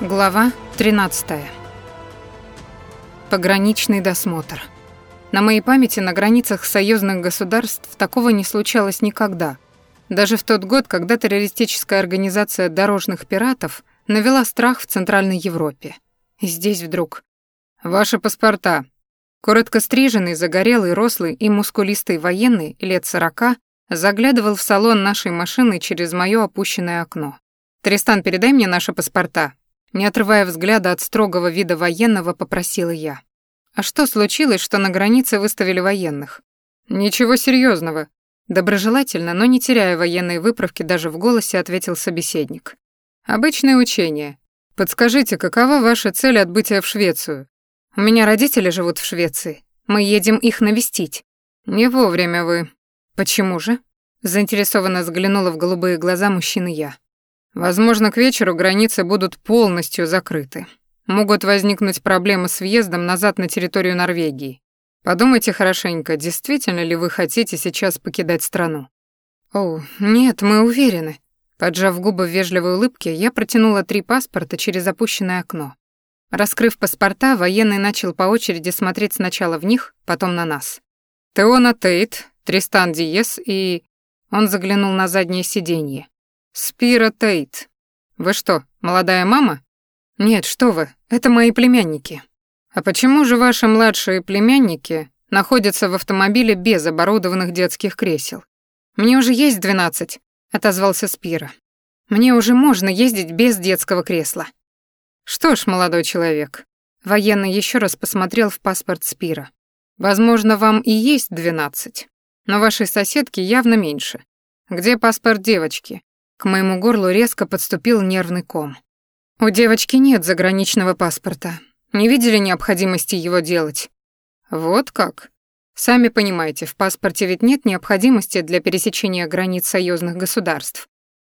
Глава 13. Пограничный досмотр. На моей памяти на границах союзных государств такого не случалось никогда. Даже в тот год, когда террористическая организация дорожных пиратов навела страх в Центральной Европе. И здесь вдруг... «Ваши паспорта». Коротко стриженный, загорелый, рослый и мускулистый военный лет сорока заглядывал в салон нашей машины через моё опущенное окно. «Тристан, передай мне наши паспорта», не отрывая взгляда от строгого вида военного, попросила я. «А что случилось, что на границе выставили военных?» «Ничего серьезного. Доброжелательно, но не теряя военной выправки даже в голосе, ответил собеседник. «Обычное учение. Подскажите, какова ваша цель отбытия в Швецию? У меня родители живут в Швеции. Мы едем их навестить. Не вовремя вы. Почему же? Заинтересованно взглянула в голубые глаза мужчины я. Возможно, к вечеру границы будут полностью закрыты. Могут возникнуть проблемы с въездом назад на территорию Норвегии. Подумайте хорошенько, действительно ли вы хотите сейчас покидать страну. О, нет, мы уверены. Поджав губы в вежливой улыбке, я протянула три паспорта через опущенное окно. Раскрыв паспорта, военный начал по очереди смотреть сначала в них, потом на нас. Теона Тейт, Тристан Диес и... Он заглянул на заднее сиденье. «Спира Тейт. Вы что, молодая мама?» «Нет, что вы, это мои племянники». «А почему же ваши младшие племянники находятся в автомобиле без оборудованных детских кресел?» «Мне уже есть двенадцать», — отозвался Спира. «Мне уже можно ездить без детского кресла». «Что ж, молодой человек», — военный еще раз посмотрел в паспорт Спира. «Возможно, вам и есть двенадцать, но вашей соседки явно меньше. Где паспорт девочки? К моему горлу резко подступил нервный ком. У девочки нет заграничного паспорта. Не видели необходимости его делать. Вот как? Сами понимаете, в паспорте ведь нет необходимости для пересечения границ союзных государств.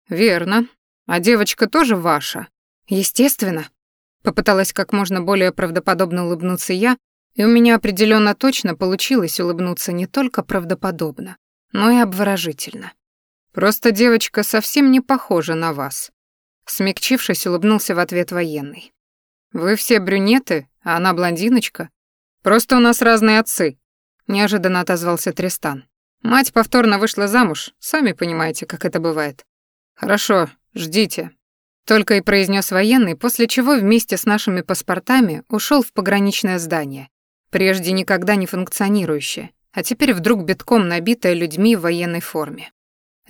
Верно. А девочка тоже ваша? Естественно. Попыталась как можно более правдоподобно улыбнуться я, и у меня определенно точно получилось улыбнуться не только правдоподобно, но и обворожительно. Просто девочка совсем не похожа на вас. Смягчившись, улыбнулся в ответ военный. Вы все брюнеты, а она блондиночка. Просто у нас разные отцы, неожиданно отозвался Тристан. Мать повторно вышла замуж, сами понимаете, как это бывает. Хорошо, ждите. Только и произнес военный, после чего вместе с нашими паспортами ушел в пограничное здание, прежде никогда не функционирующее, а теперь вдруг битком набитое людьми в военной форме.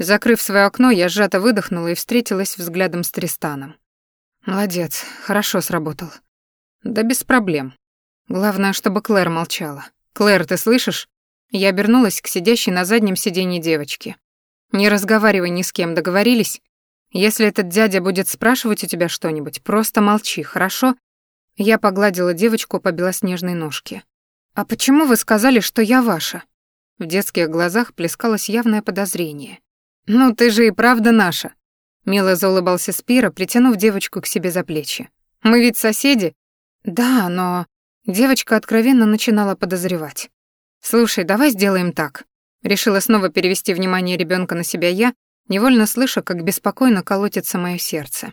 Закрыв свое окно, я сжато выдохнула и встретилась взглядом с Тристаном. Молодец, хорошо сработал. Да без проблем. Главное, чтобы Клэр молчала. Клэр, ты слышишь? Я обернулась к сидящей на заднем сиденье девочке. Не разговаривай ни с кем, договорились? Если этот дядя будет спрашивать у тебя что-нибудь, просто молчи, хорошо? Я погладила девочку по белоснежной ножке. А почему вы сказали, что я ваша? В детских глазах плескалось явное подозрение. «Ну ты же и правда наша», — мило заулыбался Спира, притянув девочку к себе за плечи. «Мы ведь соседи?» «Да, но...» Девочка откровенно начинала подозревать. «Слушай, давай сделаем так». Решила снова перевести внимание ребенка на себя я, невольно слыша, как беспокойно колотится мое сердце.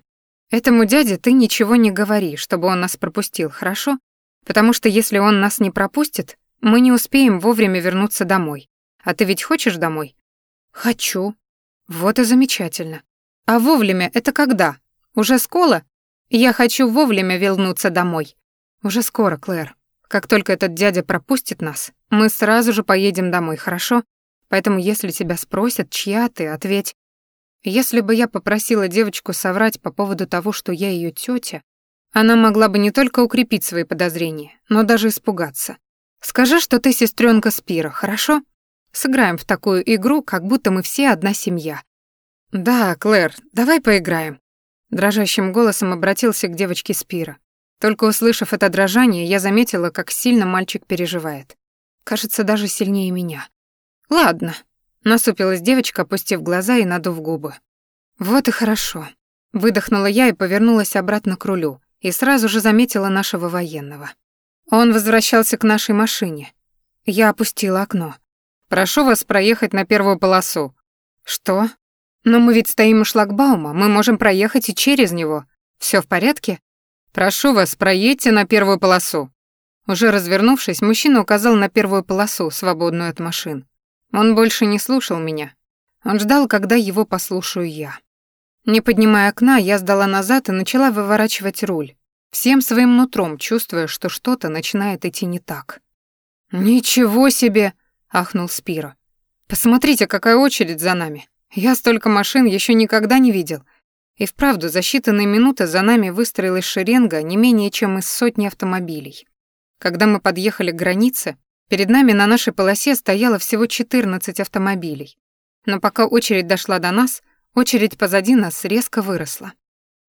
«Этому дяде ты ничего не говори, чтобы он нас пропустил, хорошо? Потому что если он нас не пропустит, мы не успеем вовремя вернуться домой. А ты ведь хочешь домой?» «Хочу», вот и замечательно. А вовремя это когда? Уже скоро? Я хочу вовремя вернуться домой. Уже скоро, Клэр. Как только этот дядя пропустит нас, мы сразу же поедем домой, хорошо? Поэтому если тебя спросят, чья ты, ответь. Если бы я попросила девочку соврать по поводу того, что я ее тетя, она могла бы не только укрепить свои подозрения, но даже испугаться. Скажи, что ты сестренка Спира, хорошо? Сыграем в такую игру, как будто мы все одна семья. Да, Клэр, давай поиграем. Дрожащим голосом обратился к девочке Спира. Только услышав это дрожание, я заметила, как сильно мальчик переживает. Кажется, даже сильнее меня. Ладно, насупилась девочка, опустив глаза и надув губы. Вот и хорошо. Выдохнула я и повернулась обратно к рулю, и сразу же заметила нашего военного. Он возвращался к нашей машине. Я опустила окно. Прошу вас проехать на первую полосу. Что? Но мы ведь стоим у шлагбаума, мы можем проехать и через него. Все в порядке? «Прошу вас, проедьте на первую полосу». Уже развернувшись, мужчина указал на первую полосу, свободную от машин. Он больше не слушал меня. Он ждал, когда его послушаю я. Не поднимая окна, я сдала назад и начала выворачивать руль, всем своим нутром чувствуя, что что-то начинает идти не так. «Ничего себе!» — ахнул Спиро. «Посмотрите, какая очередь за нами. Я столько машин еще никогда не видел. И вправду, за считанные минуты за нами выстроилась шеренга не менее чем из сотни автомобилей. Когда мы подъехали к границе, перед нами на нашей полосе стояло всего 14 автомобилей. Но пока очередь дошла до нас, очередь позади нас резко выросла.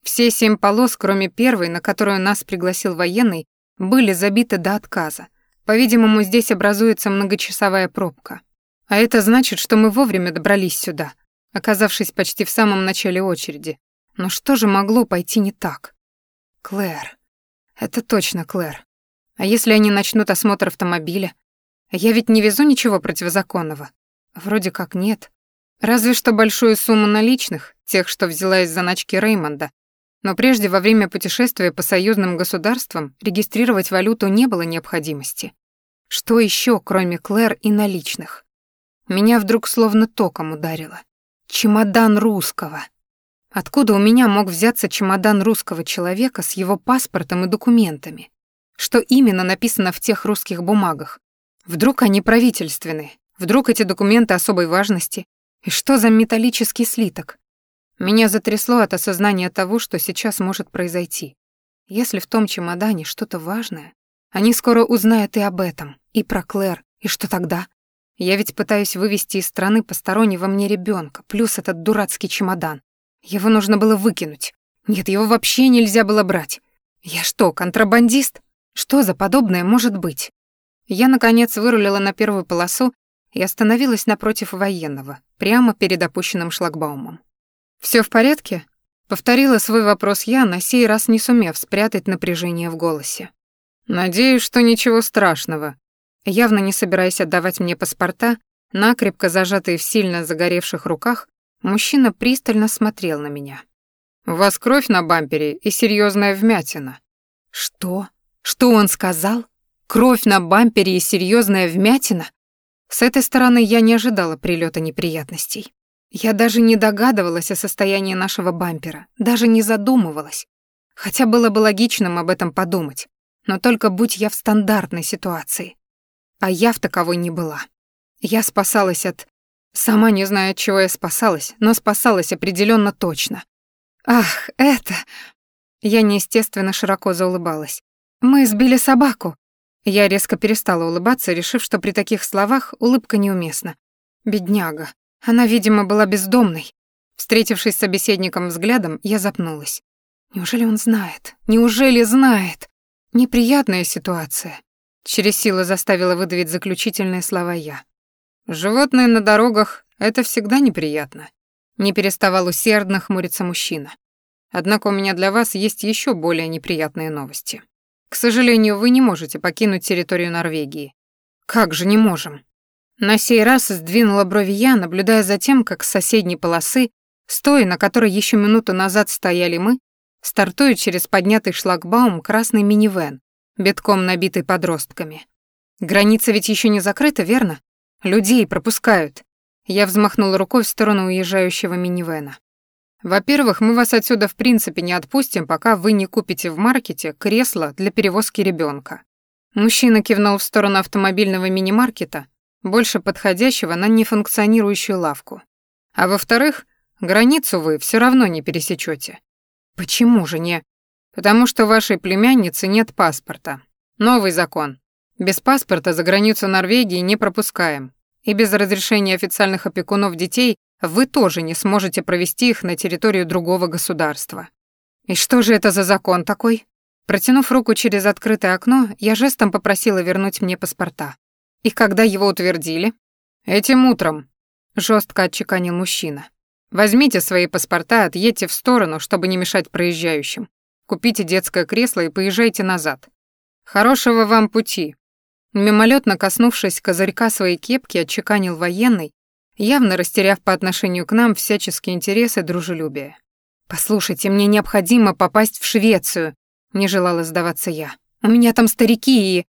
Все семь полос, кроме первой, на которую нас пригласил военный, были забиты до отказа. По-видимому, здесь образуется многочасовая пробка. А это значит, что мы вовремя добрались сюда, оказавшись почти в самом начале очереди. Но что же могло пойти не так? Клэр. Это точно Клэр. А если они начнут осмотр автомобиля? Я ведь не везу ничего противозаконного. Вроде как нет. Разве что большую сумму наличных, тех, что взяла из заначки Реймонда. Но прежде во время путешествия по союзным государствам регистрировать валюту не было необходимости. Что еще, кроме Клэр и наличных? Меня вдруг словно током ударило. Чемодан русского. Откуда у меня мог взяться чемодан русского человека с его паспортом и документами? Что именно написано в тех русских бумагах? Вдруг они правительственные? Вдруг эти документы особой важности? И что за металлический слиток? Меня затрясло от осознания того, что сейчас может произойти. Если в том чемодане что-то важное, они скоро узнают и об этом, и про Клэр, и что тогда? Я ведь пытаюсь вывести из страны постороннего мне ребенка, плюс этот дурацкий чемодан. Его нужно было выкинуть. Нет, его вообще нельзя было брать. Я что, контрабандист? Что за подобное может быть? Я, наконец, вырулила на первую полосу и остановилась напротив военного, прямо перед опущенным шлагбаумом. Все в порядке?» — повторила свой вопрос я, на сей раз не сумев спрятать напряжение в голосе. «Надеюсь, что ничего страшного», Явно не собираясь отдавать мне паспорта, накрепко зажатые в сильно загоревших руках, мужчина пристально смотрел на меня. «У вас кровь на бампере и серьезная вмятина». «Что? Что он сказал? Кровь на бампере и серьезная вмятина?» С этой стороны я не ожидала прилета неприятностей. Я даже не догадывалась о состоянии нашего бампера, даже не задумывалась. Хотя было бы логичным об этом подумать, но только будь я в стандартной ситуации. А я в таковой не была. Я спасалась от... Сама не знаю, от чего я спасалась, но спасалась определенно точно. Ах, это... Я неестественно широко заулыбалась. Мы сбили собаку. Я резко перестала улыбаться, решив, что при таких словах улыбка неуместна. Бедняга. Она, видимо, была бездомной. Встретившись с собеседником взглядом, я запнулась. Неужели он знает? Неужели знает? Неприятная ситуация. Через силу заставила выдавить заключительные слова я. «Животные на дорогах — это всегда неприятно», — не переставал усердно хмуриться мужчина. «Однако у меня для вас есть еще более неприятные новости. К сожалению, вы не можете покинуть территорию Норвегии». «Как же не можем?» На сей раз сдвинула брови я, наблюдая за тем, как с соседней полосы, стоя на которой еще минуту назад стояли мы, стартует через поднятый шлагбаум красный минивэн, битком набитый подростками. Граница ведь еще не закрыта, верно? Людей пропускают. Я взмахнула рукой в сторону уезжающего минивэна. Во-первых, мы вас отсюда в принципе не отпустим, пока вы не купите в маркете кресло для перевозки ребенка. Мужчина кивнул в сторону автомобильного мини-маркета, больше подходящего на нефункционирующую лавку. А во-вторых, границу вы все равно не пересечете. Почему же не? Потому что вашей племянницы нет паспорта. Новый закон. Без паспорта за границу Норвегии не пропускаем. И без разрешения официальных опекунов детей вы тоже не сможете провести их на территорию другого государства. И что же это за закон такой? Протянув руку через открытое окно, я жестом попросила вернуть мне паспорта. И когда его утвердили? Этим утром, жестко отчеканил мужчина. Возьмите свои паспорта, отъедьте в сторону, чтобы не мешать проезжающим. Купите детское кресло и поезжайте назад. Хорошего вам пути. Мимолетно коснувшись козырька своей кепки, отчеканил военный, явно растеряв по отношению к нам всяческие интересы и дружелюбие. «Послушайте, мне необходимо попасть в Швецию», не желала сдаваться я. «У меня там старики и...»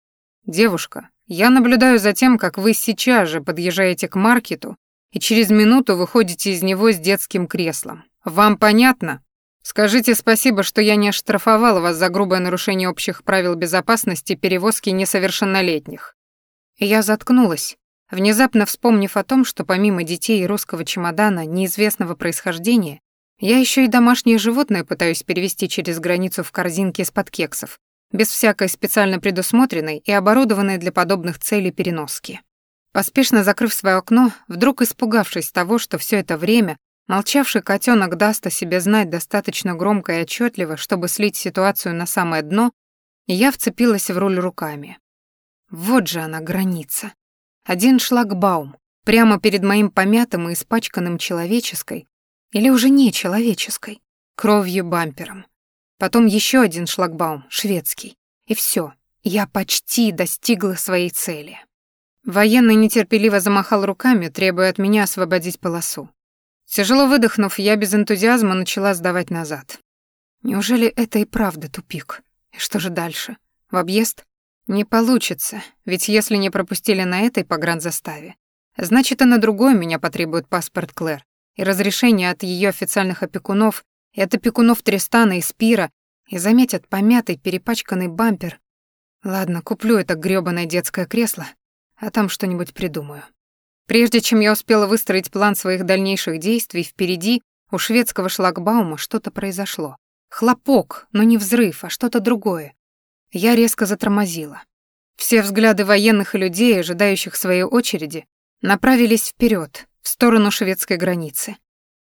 «Девушка, я наблюдаю за тем, как вы сейчас же подъезжаете к маркету и через минуту выходите из него с детским креслом. Вам понятно? Скажите спасибо, что я не оштрафовала вас за грубое нарушение общих правил безопасности перевозки несовершеннолетних». Я заткнулась, внезапно вспомнив о том, что помимо детей и русского чемодана неизвестного происхождения, я еще и домашнее животное пытаюсь перевести через границу в корзинке из-под кексов, без всякой специально предусмотренной и оборудованной для подобных целей переноски. Поспешно закрыв свое окно, вдруг испугавшись того, что все это время молчавший котенок даст о себе знать достаточно громко и отчетливо, чтобы слить ситуацию на самое дно, я вцепилась в руль руками. Вот же она, граница. Один шлагбаум, прямо перед моим помятым и испачканным человеческой, или уже не человеческой, кровью бампером. Потом еще один шлагбаум, шведский. И все, я почти достигла своей цели. Военный нетерпеливо замахал руками, требуя от меня освободить полосу. Тяжело выдохнув, я без энтузиазма начала сдавать назад. Неужели это и правда тупик? И что же дальше? В объезд? Не получится, ведь если не пропустили на этой погранзаставе, значит и на другой меня потребует паспорт Клэр и разрешение от ее официальных опекунов и от опекунов Тристана и Спира, и заметят помятый, перепачканный бампер. Ладно, куплю это грёбаное детское кресло, а там что-нибудь придумаю. Прежде чем я успела выстроить план своих дальнейших действий, впереди у шведского шлагбаума что-то произошло. Хлопок, но не взрыв, а что-то другое. Я резко затормозила. Все взгляды военных и людей, ожидающих своей очереди, направились вперед, в сторону шведской границы.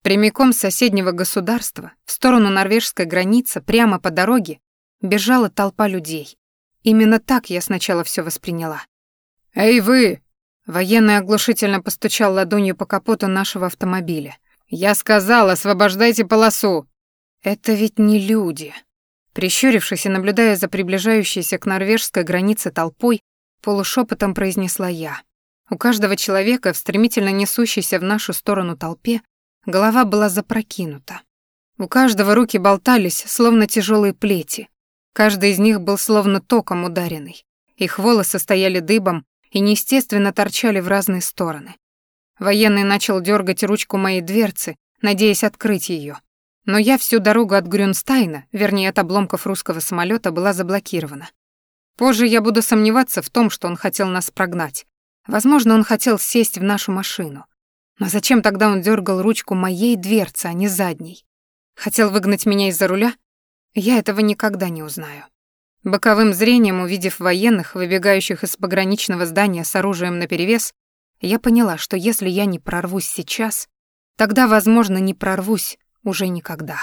Прямиком с соседнего государства, в сторону норвежской границы, прямо по дороге, бежала толпа людей. Именно так я сначала все восприняла. «Эй вы!» Военный оглушительно постучал ладонью по капоту нашего автомобиля. «Я сказал, освобождайте полосу!» «Это ведь не люди!» Прищурившись и наблюдая за приближающейся к норвежской границе толпой, полушепотом произнесла я. У каждого человека, в стремительно несущейся в нашу сторону толпе, голова была запрокинута. У каждого руки болтались, словно тяжелые плети. Каждый из них был словно током ударенный. Их волосы стояли дыбом и неестественно торчали в разные стороны. Военный начал дергать ручку моей дверцы, надеясь открыть ее. Но я всю дорогу от Грюнстайна, вернее от обломков русского самолета, была заблокирована. Позже я буду сомневаться в том, что он хотел нас прогнать. Возможно, он хотел сесть в нашу машину. Но зачем тогда он дергал ручку моей дверцы, а не задней? Хотел выгнать меня из-за руля? Я этого никогда не узнаю. Боковым зрением, увидев военных, выбегающих из пограничного здания с оружием наперевес, я поняла, что если я не прорвусь сейчас, тогда, возможно, не прорвусь уже никогда.